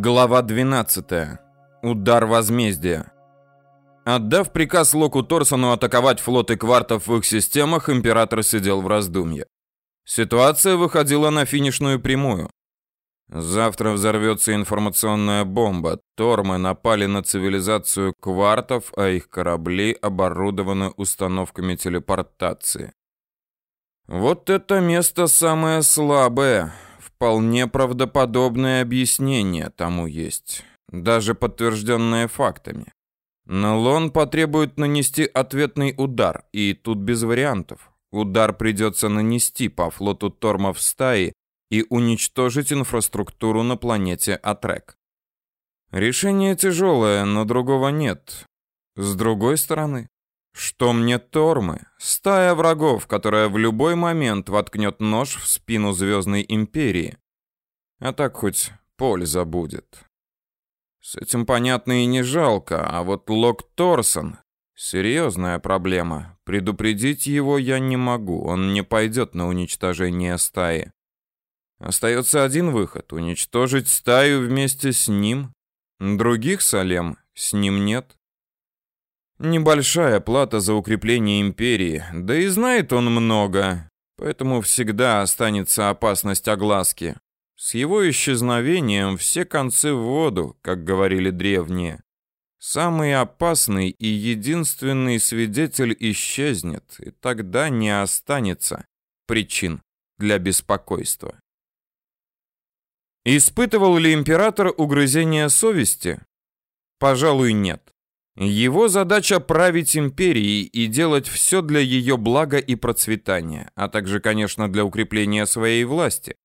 Глава 12. Удар возмездия. Отдав приказ Локу Торсону атаковать флоты квартов в их системах, император сидел в раздумье. Ситуация выходила на финишную прямую. Завтра взорвется информационная бомба. Тормы напали на цивилизацию квартов, а их корабли оборудованы установками телепортации. Вот это место самое слабое. Вполне правдоподобное объяснение тому есть, даже подтвержденное фактами. Но Лон потребует нанести ответный удар, и тут без вариантов. Удар придется нанести по флоту Тормов стаи и уничтожить инфраструктуру на планете Атрек. Решение тяжелое, но другого нет. С другой стороны, что мне Тормы? Стая врагов, которая в любой момент воткнет нож в спину Звездной Империи. А так хоть польза будет. С этим понятно и не жалко, а вот Лок Торсон — серьезная проблема. Предупредить его я не могу, он не пойдет на уничтожение стаи. Остается один выход — уничтожить стаю вместе с ним. Других Салем с ним нет. Небольшая плата за укрепление империи, да и знает он много, поэтому всегда останется опасность огласки. С его исчезновением все концы в воду, как говорили древние. Самый опасный и единственный свидетель исчезнет, и тогда не останется причин для беспокойства. Испытывал ли император угрызение совести? Пожалуй, нет. Его задача править империей и делать все для ее блага и процветания, а также, конечно, для укрепления своей власти.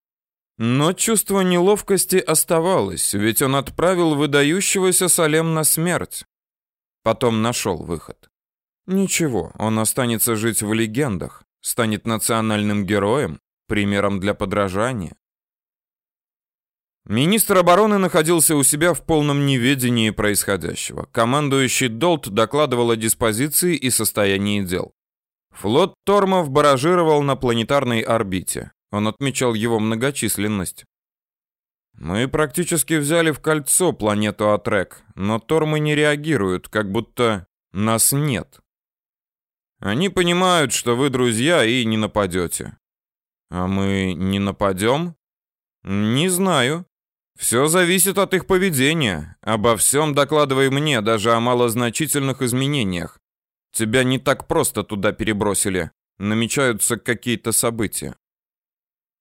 Но чувство неловкости оставалось, ведь он отправил выдающегося Салем на смерть. Потом нашел выход. Ничего, он останется жить в легендах, станет национальным героем, примером для подражания. Министр обороны находился у себя в полном неведении происходящего. Командующий Долт докладывал о диспозиции и состоянии дел. Флот Тормов баражировал на планетарной орбите. Он отмечал его многочисленность. Мы практически взяли в кольцо планету Атрек, но Тормы не реагируют, как будто нас нет. Они понимают, что вы друзья и не нападете. А мы не нападем? Не знаю. Все зависит от их поведения. Обо всем докладывай мне, даже о малозначительных изменениях. Тебя не так просто туда перебросили. Намечаются какие-то события.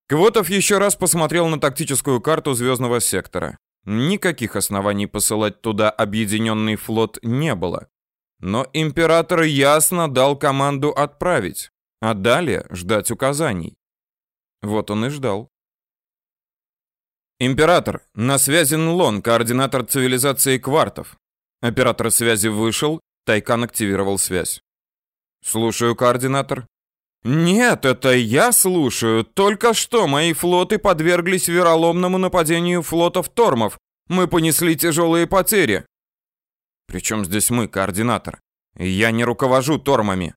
Квотов еще раз посмотрел на тактическую карту звездного сектора. Никаких оснований посылать туда объединенный флот не было. Но император ясно дал команду отправить, а далее ждать указаний. Вот он и ждал. «Император, на связи Нлон, координатор цивилизации квартов». Оператор связи вышел, Тайкан активировал связь. «Слушаю, координатор». «Нет, это я слушаю. Только что мои флоты подверглись вероломному нападению флотов Тормов. Мы понесли тяжелые потери». «Причем здесь мы, координатор? Я не руковожу Тормами».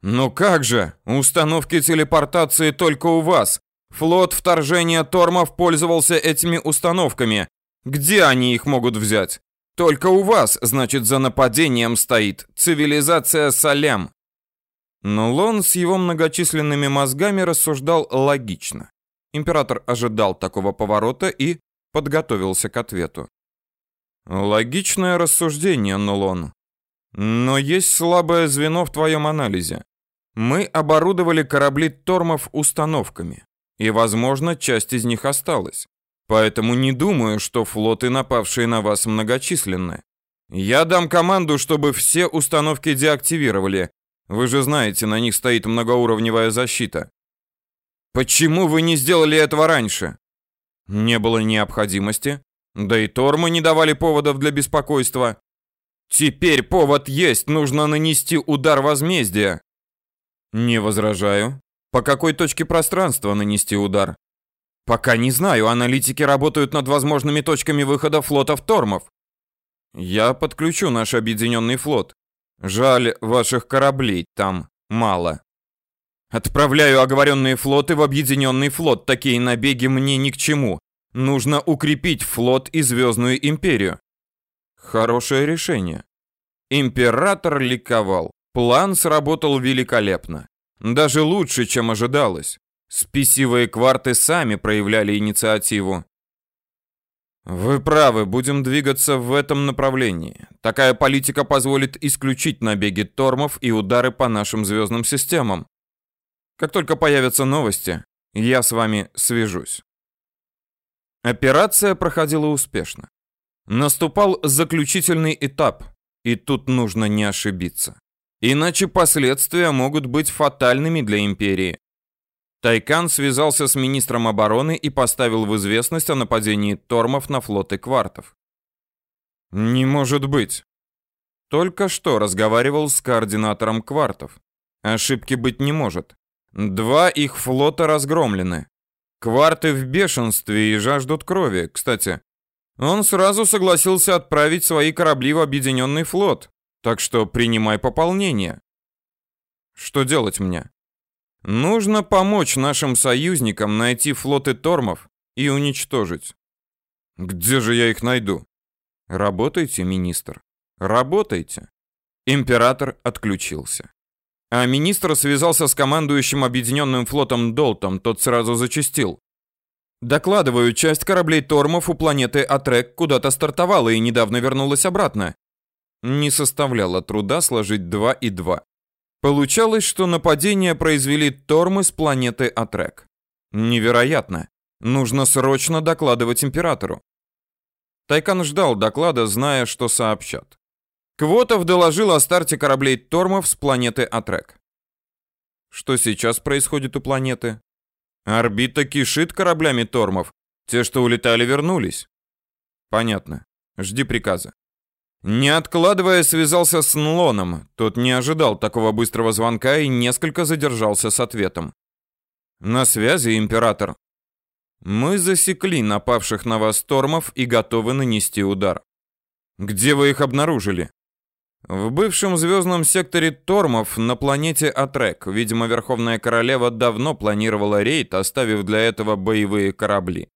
«Ну как же? Установки телепортации только у вас. Флот вторжения Тормов пользовался этими установками. Где они их могут взять? Только у вас, значит, за нападением стоит цивилизация Салем. Но Лон с его многочисленными мозгами рассуждал логично. Император ожидал такого поворота и подготовился к ответу. Логичное рассуждение, Нолон. Но есть слабое звено в твоем анализе. Мы оборудовали корабли Тормов установками и, возможно, часть из них осталась. Поэтому не думаю, что флоты, напавшие на вас, многочисленны. Я дам команду, чтобы все установки деактивировали. Вы же знаете, на них стоит многоуровневая защита. Почему вы не сделали этого раньше? Не было необходимости. Да и Тормы не давали поводов для беспокойства. Теперь повод есть, нужно нанести удар возмездия. Не возражаю. По какой точке пространства нанести удар? Пока не знаю, аналитики работают над возможными точками выхода флотов Тормов. Я подключу наш объединенный флот. Жаль, ваших кораблей там мало. Отправляю оговоренные флоты в объединенный флот. Такие набеги мне ни к чему. Нужно укрепить флот и Звездную империю. Хорошее решение. Император ликовал. План сработал великолепно. Даже лучше, чем ожидалось. Спесивые кварты сами проявляли инициативу. Вы правы, будем двигаться в этом направлении. Такая политика позволит исключить набеги тормов и удары по нашим звездным системам. Как только появятся новости, я с вами свяжусь. Операция проходила успешно. Наступал заключительный этап, и тут нужно не ошибиться. Иначе последствия могут быть фатальными для империи. Тайкан связался с министром обороны и поставил в известность о нападении тормов на флоты квартов. Не может быть. Только что разговаривал с координатором квартов. Ошибки быть не может. Два их флота разгромлены. Кварты в бешенстве и жаждут крови. Кстати, он сразу согласился отправить свои корабли в объединенный флот. Так что принимай пополнение. Что делать мне? Нужно помочь нашим союзникам найти флоты тормов и уничтожить. Где же я их найду? Работайте, министр. Работайте. Император отключился. А министр связался с командующим объединенным флотом Долтом, тот сразу зачастил. Докладываю, часть кораблей Тормов у планеты Атрек куда-то стартовала и недавно вернулась обратно. Не составляло труда сложить два и два. Получалось, что нападение произвели Тормы с планеты Атрек. Невероятно. Нужно срочно докладывать императору. Тайкан ждал доклада, зная, что сообщат. Квотов доложил о старте кораблей Тормов с планеты Атрек. Что сейчас происходит у планеты? Орбита кишит кораблями Тормов. Те, что улетали, вернулись. Понятно. Жди приказа. Не откладывая, связался с Нлоном. Тот не ожидал такого быстрого звонка и несколько задержался с ответом. На связи, император. Мы засекли напавших на вас Тормов и готовы нанести удар. Где вы их обнаружили? В бывшем звездном секторе Тормов на планете Атрек, видимо, Верховная Королева давно планировала рейд, оставив для этого боевые корабли.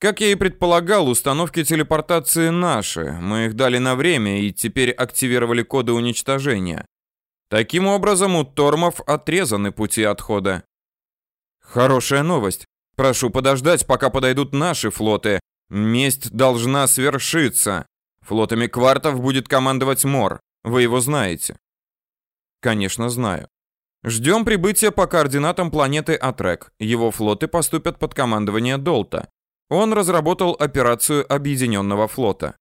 Как я и предполагал, установки телепортации наши. Мы их дали на время и теперь активировали коды уничтожения. Таким образом, у Тормов отрезаны пути отхода. Хорошая новость. Прошу подождать, пока подойдут наши флоты. Месть должна свершиться. Флотами квартов будет командовать Мор. Вы его знаете? Конечно, знаю. Ждем прибытия по координатам планеты Атрек. Его флоты поступят под командование Долта. Он разработал операцию Объединенного флота.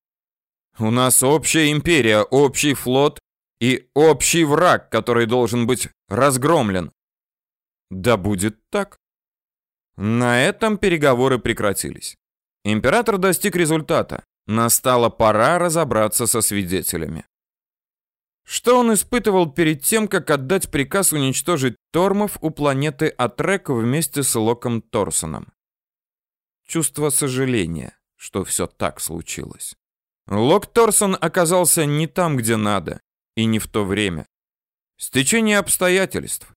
У нас общая империя, общий флот и общий враг, который должен быть разгромлен. Да будет так. На этом переговоры прекратились. Император достиг результата. Настала пора разобраться со свидетелями. Что он испытывал перед тем, как отдать приказ уничтожить Тормов у планеты Атрек вместе с Локом Торсоном? Чувство сожаления, что все так случилось. Лок Торсон оказался не там, где надо, и не в то время. Стечение обстоятельств.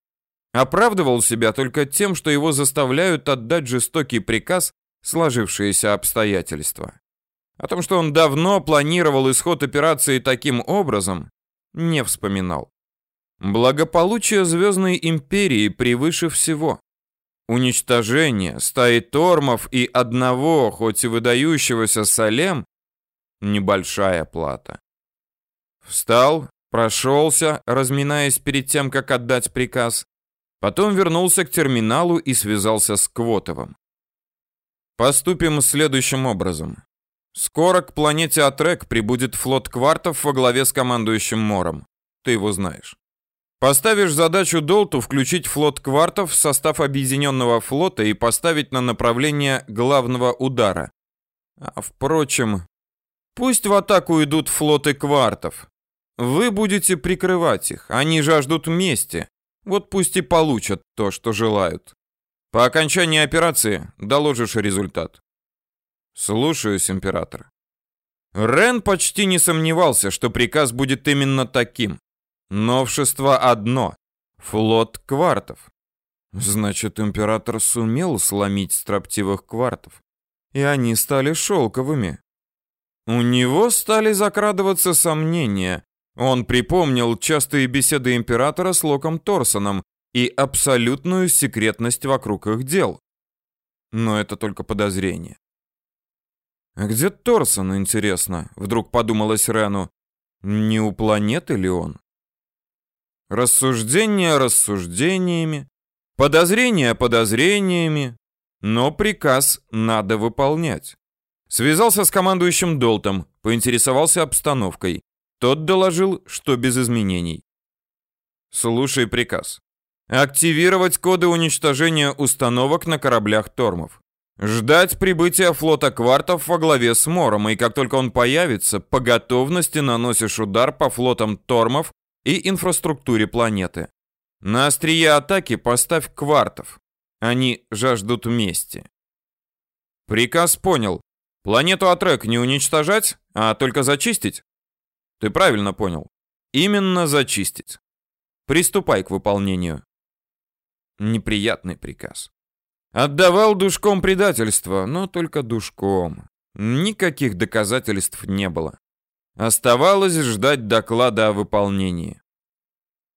Оправдывал себя только тем, что его заставляют отдать жестокий приказ сложившиеся обстоятельства. О том, что он давно планировал исход операции таким образом, не вспоминал. Благополучие Звездной Империи превыше всего. Уничтожение стаи тормов и одного, хоть и выдающегося Салем, небольшая плата. Встал, прошелся, разминаясь перед тем, как отдать приказ, потом вернулся к терминалу и связался с Квотовым. Поступим следующим образом. Скоро к планете Атрек прибудет флот квартов во главе с командующим Мором. Ты его знаешь. Поставишь задачу Долту включить флот квартов в состав объединенного флота и поставить на направление главного удара. А впрочем, пусть в атаку идут флоты квартов. Вы будете прикрывать их, они жаждут мести. Вот пусть и получат то, что желают. По окончании операции доложишь результат. Слушаюсь, император. Рен почти не сомневался, что приказ будет именно таким. Новшество одно — флот квартов. Значит, император сумел сломить строптивых квартов. и они стали шелковыми. У него стали закрадываться сомнения. Он припомнил частые беседы императора с Локом Торсоном и абсолютную секретность вокруг их дел. Но это только подозрение. «А где Торсон, интересно?» — вдруг подумалось Рену. «Не у планеты ли он?» Рассуждения рассуждениями, подозрения подозрениями, но приказ надо выполнять. Связался с командующим Долтом, поинтересовался обстановкой. Тот доложил, что без изменений. Слушай приказ. Активировать коды уничтожения установок на кораблях Тормов. Ждать прибытия флота квартов во главе с Мором, и как только он появится, по готовности наносишь удар по флотам Тормов и инфраструктуре планеты. На острие атаки поставь квартов. Они жаждут мести. Приказ понял. Планету Атрек не уничтожать, а только зачистить? Ты правильно понял. Именно зачистить. Приступай к выполнению. Неприятный приказ. Отдавал душком предательства, но только душком. Никаких доказательств не было. Оставалось ждать доклада о выполнении.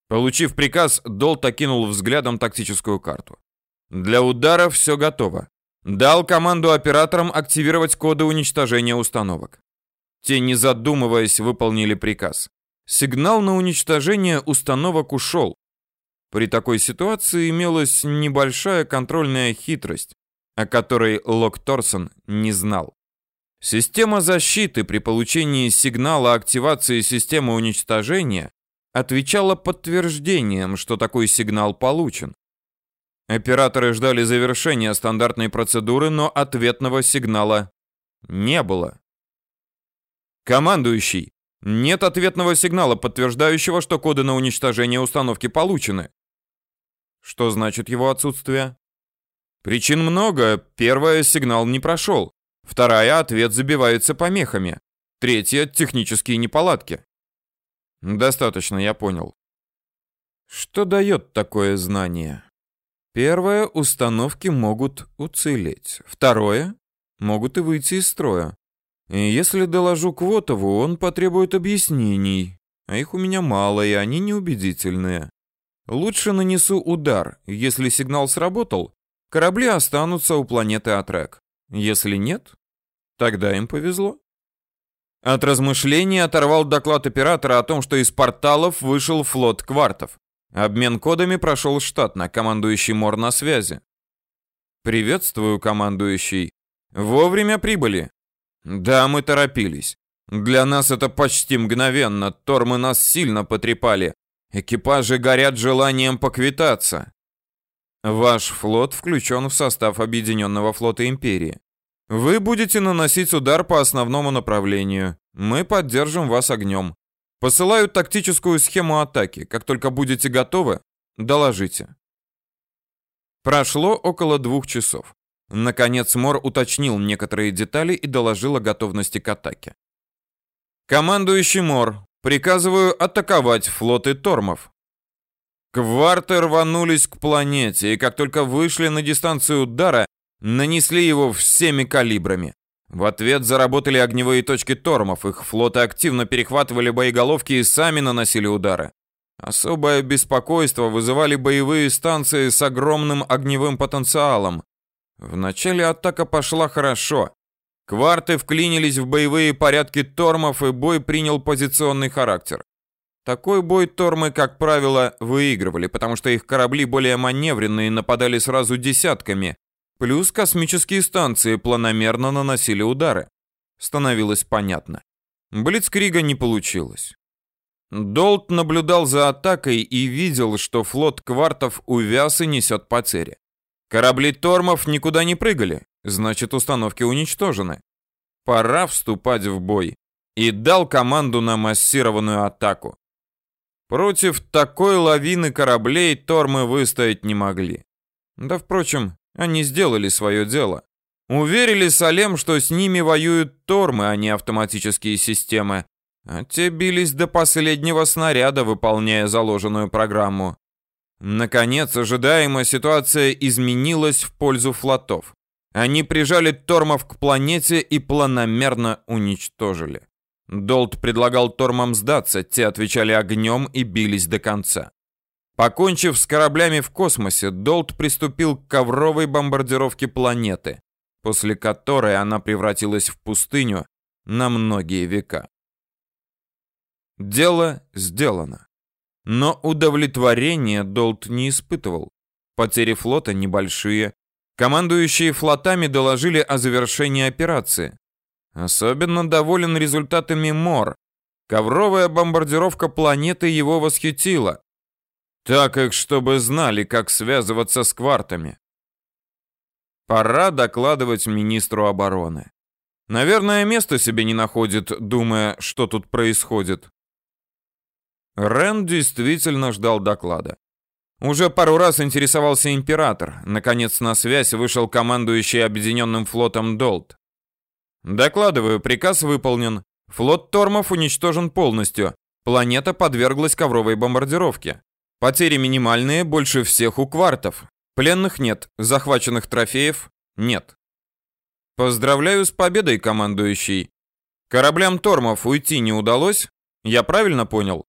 Получив приказ, Долт окинул взглядом тактическую карту. Для удара все готово. Дал команду операторам активировать коды уничтожения установок. Те, не задумываясь, выполнили приказ. Сигнал на уничтожение установок ушел. При такой ситуации имелась небольшая контрольная хитрость, о которой Лок Торсон не знал. Система защиты при получении сигнала активации системы уничтожения отвечала подтверждением, что такой сигнал получен. Операторы ждали завершения стандартной процедуры, но ответного сигнала не было. Командующий, нет ответного сигнала, подтверждающего, что коды на уничтожение установки получены. Что значит его отсутствие? Причин много. Первая, сигнал не прошел. Вторая, ответ забивается помехами. Третья, технические неполадки. Достаточно, я понял. Что дает такое знание? Первое, установки могут уцелеть. Второе, могут и выйти из строя. И если доложу Квотову, он потребует объяснений, а их у меня мало, и они неубедительные. Лучше нанесу удар. Если сигнал сработал, корабли останутся у планеты Атрек. Если нет, тогда им повезло. От размышлений оторвал доклад оператора о том, что из порталов вышел флот квартов. Обмен кодами прошел штатно, командующий Мор на связи. «Приветствую, командующий. Вовремя прибыли. Да, мы торопились. Для нас это почти мгновенно. Тормы нас сильно потрепали. Экипажи горят желанием поквитаться. Ваш флот включен в состав Объединенного флота Империи. Вы будете наносить удар по основному направлению. Мы поддержим вас огнем. Посылаю тактическую схему атаки. Как только будете готовы, доложите. Прошло около двух часов. Наконец Мор уточнил некоторые детали и доложил о готовности к атаке. «Командующий Мор, приказываю атаковать флоты Тормов». Кварты рванулись к планете, и как только вышли на дистанцию удара, нанесли его всеми калибрами. В ответ заработали огневые точки Тормов, их флоты активно перехватывали боеголовки и сами наносили удары. Особое беспокойство вызывали боевые станции с огромным огневым потенциалом. Вначале атака пошла хорошо. Кварты вклинились в боевые порядки Тормов, и бой принял позиционный характер. Такой бой Тормы, как правило, выигрывали, потому что их корабли более маневренные нападали сразу десятками, плюс космические станции планомерно наносили удары. Становилось понятно. Блицкрига не получилось. Долт наблюдал за атакой и видел, что флот квартов увяз и несет потери. Корабли Тормов никуда не прыгали, значит установки уничтожены. Пора вступать в бой. И дал команду на массированную атаку. Против такой лавины кораблей Тормы выстоять не могли. Да, впрочем, они сделали свое дело. Уверили Салем, что с ними воюют Тормы, а не автоматические системы. А те бились до последнего снаряда, выполняя заложенную программу. Наконец, ожидаемо ситуация изменилась в пользу флотов. Они прижали Тормов к планете и планомерно уничтожили. Долт предлагал Тормам сдаться, те отвечали огнем и бились до конца. Покончив с кораблями в космосе, Долт приступил к ковровой бомбардировке планеты, после которой она превратилась в пустыню на многие века. Дело сделано. Но удовлетворения Долт не испытывал. Потери флота небольшие. Командующие флотами доложили о завершении операции. Особенно доволен результатами Мор. Ковровая бомбардировка планеты его восхитила. Так их, чтобы знали, как связываться с квартами. Пора докладывать министру обороны. Наверное, место себе не находит, думая, что тут происходит. Рен действительно ждал доклада. Уже пару раз интересовался император. Наконец на связь вышел командующий объединенным флотом Долт. Докладываю, приказ выполнен. Флот Тормов уничтожен полностью. Планета подверглась ковровой бомбардировке. Потери минимальные, больше всех у квартов. Пленных нет, захваченных трофеев нет. Поздравляю с победой, командующий. Кораблям Тормов уйти не удалось? Я правильно понял?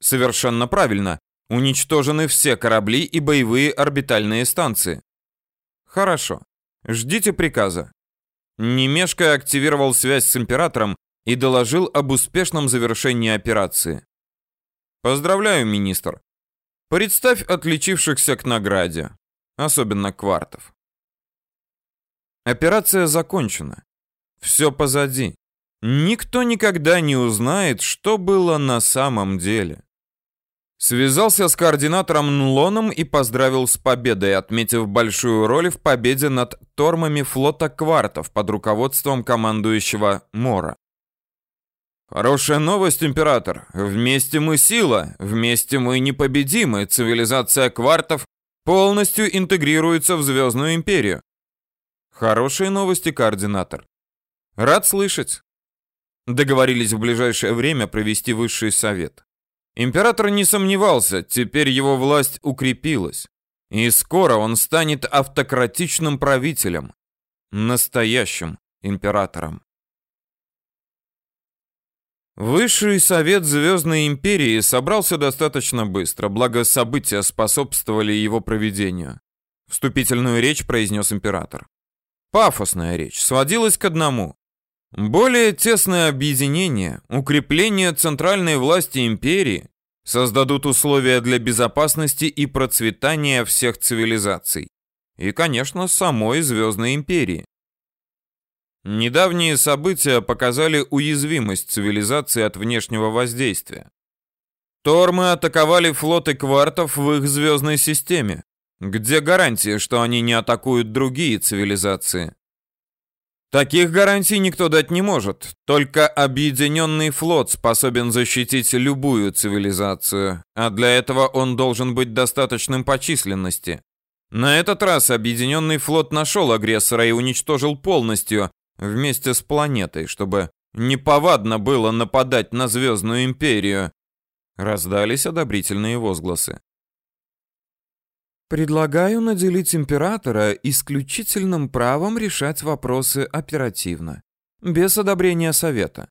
Совершенно правильно. Уничтожены все корабли и боевые орбитальные станции. Хорошо. Ждите приказа. Немешко активировал связь с императором и доложил об успешном завершении операции. Поздравляю, министр. Представь отличившихся к награде, особенно квартов. Операция закончена. Все позади. Никто никогда не узнает, что было на самом деле. Связался с координатором Нлоном и поздравил с победой, отметив большую роль в победе над тормами флота Квартов под руководством командующего Мора. Хорошая новость, император. Вместе мы сила, вместе мы непобедимы. Цивилизация Квартов полностью интегрируется в Звездную империю. Хорошие новости, координатор. Рад слышать. Договорились в ближайшее время провести высший совет. Император не сомневался, теперь его власть укрепилась. И скоро он станет автократичным правителем, настоящим императором. Высший совет Звездной империи собрался достаточно быстро, благо события способствовали его проведению. Вступительную речь произнес император. Пафосная речь сводилась к одному. Более тесное объединение, укрепление центральной власти империи создадут условия для безопасности и процветания всех цивилизаций. И, конечно, самой Звездной империи. Недавние события показали уязвимость цивилизации от внешнего воздействия. Тормы атаковали флоты квартов в их звездной системе. Где гарантия, что они не атакуют другие цивилизации? Таких гарантий никто дать не может. Только объединенный флот способен защитить любую цивилизацию, а для этого он должен быть достаточным по численности. На этот раз объединенный флот нашел агрессора и уничтожил полностью, вместе с планетой, чтобы неповадно было нападать на Звездную Империю. Раздались одобрительные возгласы. Предлагаю наделить императора исключительным правом решать вопросы оперативно, без одобрения совета.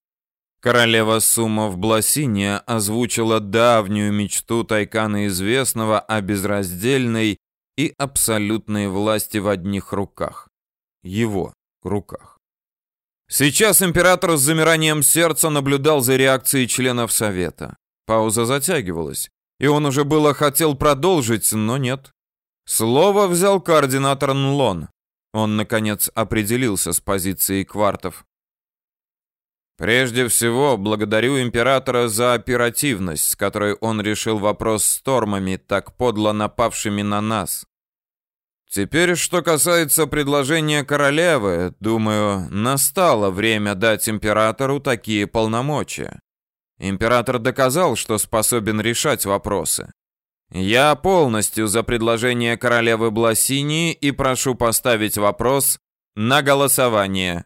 Королева Сума в Бласине озвучила давнюю мечту Тайкана Известного о безраздельной и абсолютной власти в одних руках. Его руках. Сейчас император с замиранием сердца наблюдал за реакцией членов совета. Пауза затягивалась, и он уже было хотел продолжить, но нет. Слово взял координатор Нлон. Он, наконец, определился с позицией квартов. Прежде всего, благодарю императора за оперативность, с которой он решил вопрос с тормами, так подло напавшими на нас. Теперь, что касается предложения королевы, думаю, настало время дать императору такие полномочия. Император доказал, что способен решать вопросы. Я полностью за предложение королевы Бласини и прошу поставить вопрос на голосование.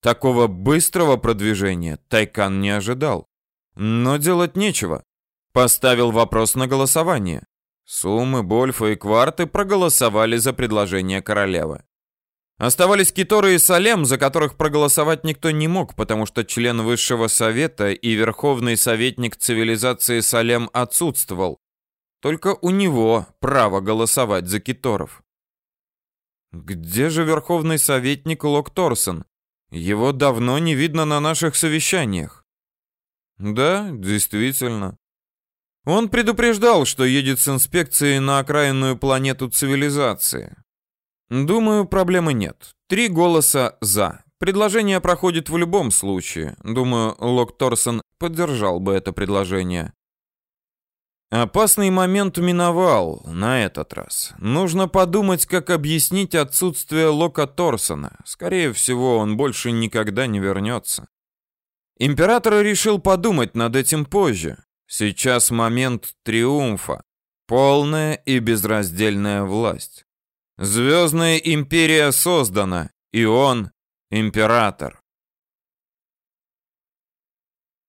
Такого быстрого продвижения Тайкан не ожидал. Но делать нечего. Поставил вопрос на голосование. Суммы, Больфа и Кварты проголосовали за предложение королевы. Оставались Киторы и Салем, за которых проголосовать никто не мог, потому что член Высшего Совета и Верховный Советник Цивилизации Салем отсутствовал. Только у него право голосовать за Киторов. Где же Верховный Советник Лок Торсон? Его давно не видно на наших совещаниях. Да, действительно. Он предупреждал, что едет с инспекцией на окраинную планету цивилизации. Думаю, проблемы нет. Три голоса «за». Предложение проходит в любом случае. Думаю, Лок Торсон поддержал бы это предложение. Опасный момент миновал на этот раз. Нужно подумать, как объяснить отсутствие Лока Торсона. Скорее всего, он больше никогда не вернется. Император решил подумать над этим позже. Сейчас момент триумфа. Полная и безраздельная власть. Звездная империя создана, и он император.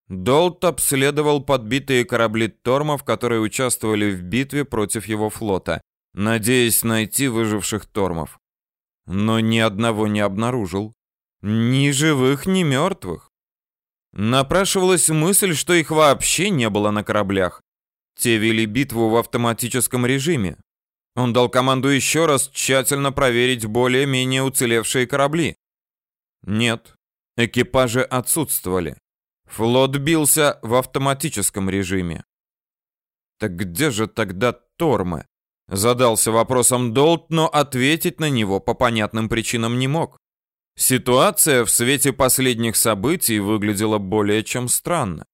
Долт обследовал подбитые корабли Тормов, которые участвовали в битве против его флота, надеясь найти выживших Тормов. Но ни одного не обнаружил. Ни живых, ни мертвых. Напрашивалась мысль, что их вообще не было на кораблях. Те вели битву в автоматическом режиме. Он дал команду еще раз тщательно проверить более-менее уцелевшие корабли. Нет, экипажи отсутствовали. Флот бился в автоматическом режиме. Так где же тогда Тормы? Задался вопросом Долт, но ответить на него по понятным причинам не мог. Ситуация в свете последних событий выглядела более чем странно.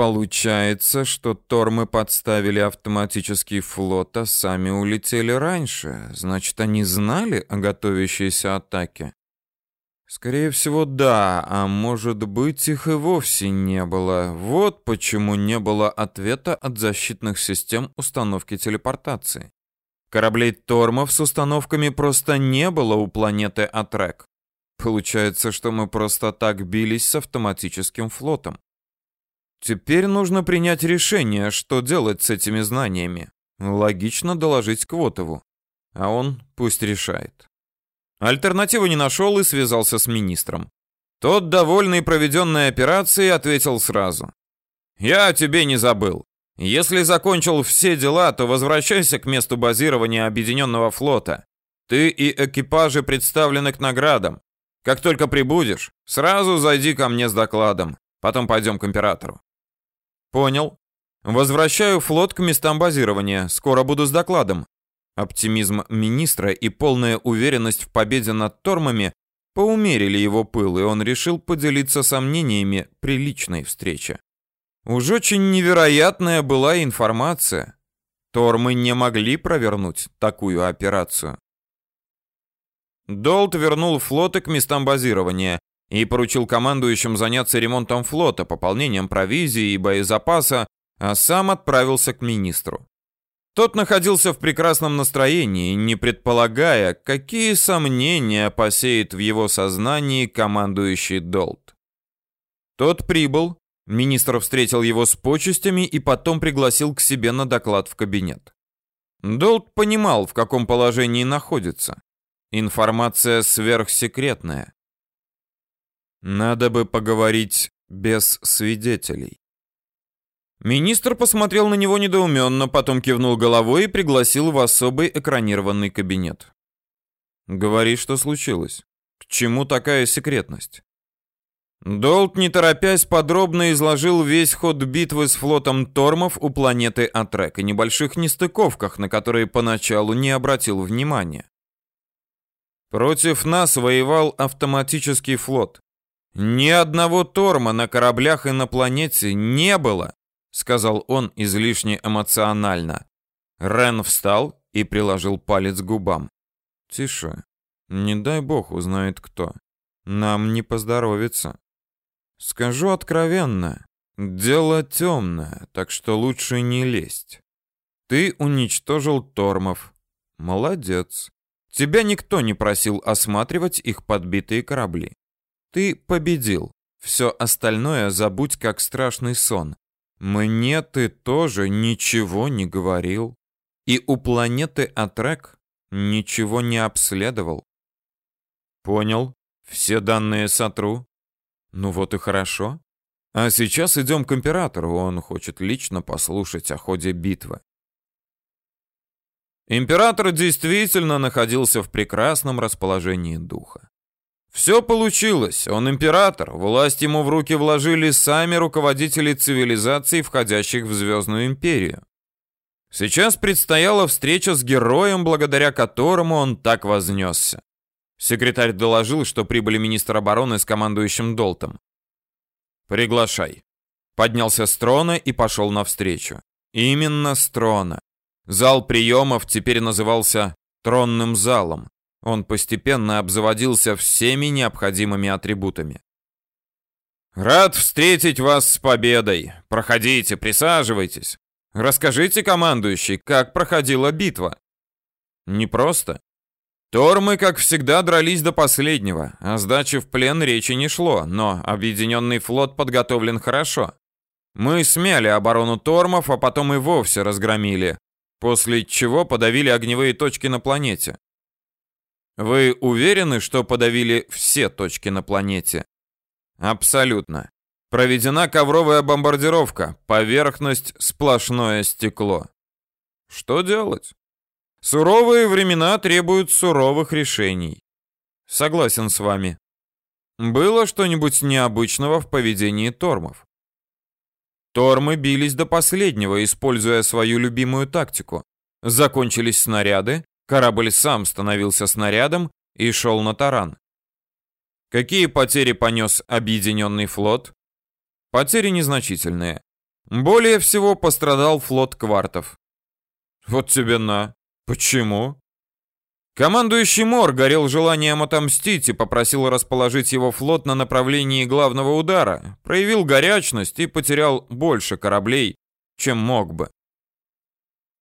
Получается, что Тормы подставили автоматический флот, а сами улетели раньше. Значит, они знали о готовящейся атаке? Скорее всего, да, а может быть, их и вовсе не было. Вот почему не было ответа от защитных систем установки телепортации. Кораблей Тормов с установками просто не было у планеты Атрек. Получается, что мы просто так бились с автоматическим флотом. Теперь нужно принять решение, что делать с этими знаниями. Логично доложить Квотову. А он пусть решает. Альтернативы не нашел и связался с министром. Тот, довольный проведенной операцией, ответил сразу. «Я тебе не забыл. Если закончил все дела, то возвращайся к месту базирования Объединенного флота. Ты и экипажи представлены к наградам. Как только прибудешь, сразу зайди ко мне с докладом. Потом пойдем к императору. Понял. Возвращаю флот к местам базирования. Скоро буду с докладом. Оптимизм министра и полная уверенность в победе над Тормами поумерили его пыл, и он решил поделиться сомнениями при личной встрече. Уж очень невероятная была информация. Тормы не могли провернуть такую операцию. Долт вернул флоты к местам базирования и поручил командующим заняться ремонтом флота, пополнением провизии и боезапаса, а сам отправился к министру. Тот находился в прекрасном настроении, не предполагая, какие сомнения посеет в его сознании командующий Долт. Тот прибыл, Министр встретил его с почестями и потом пригласил к себе на доклад в кабинет. Долт понимал, в каком положении находится. Информация сверхсекретная. Надо бы поговорить без свидетелей. Министр посмотрел на него недоуменно, потом кивнул головой и пригласил в особый экранированный кабинет. «Говори, что случилось. К чему такая секретность?» Долт, не торопясь, подробно изложил весь ход битвы с флотом Тормов у планеты Атрек и небольших нестыковках, на которые поначалу не обратил внимания. Против нас воевал автоматический флот. Ни одного Торма на кораблях и на планете не было, сказал он излишне эмоционально. Рен встал и приложил палец к губам. Тише. Не дай бог узнает кто. Нам не поздоровится. Скажу откровенно, дело темное, так что лучше не лезть. Ты уничтожил Тормов. Молодец. Тебя никто не просил осматривать их подбитые корабли. Ты победил. Все остальное забудь как страшный сон. Мне ты тоже ничего не говорил. И у планеты Атрек ничего не обследовал. Понял. Все данные сотру. Ну вот и хорошо. А сейчас идем к императору, он хочет лично послушать о ходе битвы. Император действительно находился в прекрасном расположении духа. Все получилось, он император, власть ему в руки вложили сами руководители цивилизаций, входящих в Звездную империю. Сейчас предстояла встреча с героем, благодаря которому он так вознесся. Секретарь доложил, что прибыли министр обороны с командующим Долтом. «Приглашай». Поднялся с трона и пошел навстречу. Именно с трона. Зал приемов теперь назывался тронным залом. Он постепенно обзаводился всеми необходимыми атрибутами. «Рад встретить вас с победой. Проходите, присаживайтесь. Расскажите, командующий, как проходила битва?» «Непросто. Тормы, как всегда, дрались до последнего. О сдаче в плен речи не шло, но объединенный флот подготовлен хорошо. Мы смяли оборону Тормов, а потом и вовсе разгромили, после чего подавили огневые точки на планете. Вы уверены, что подавили все точки на планете? Абсолютно. Проведена ковровая бомбардировка, поверхность сплошное стекло. Что делать? Суровые времена требуют суровых решений. Согласен с вами. Было что-нибудь необычного в поведении тормов? Тормы бились до последнего, используя свою любимую тактику. Закончились снаряды, корабль сам становился снарядом и шел на таран. Какие потери понес объединенный флот? Потери незначительные. Более всего пострадал флот квартов. Вот тебе на. Почему? Командующий Мор горел желанием отомстить и попросил расположить его флот на направлении главного удара, проявил горячность и потерял больше кораблей, чем мог бы.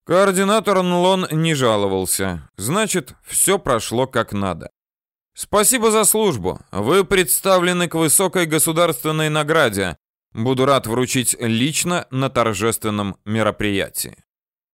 Координатор Нлон не жаловался, значит, все прошло как надо. Спасибо за службу. Вы представлены к высокой государственной награде. Буду рад вручить лично на торжественном мероприятии.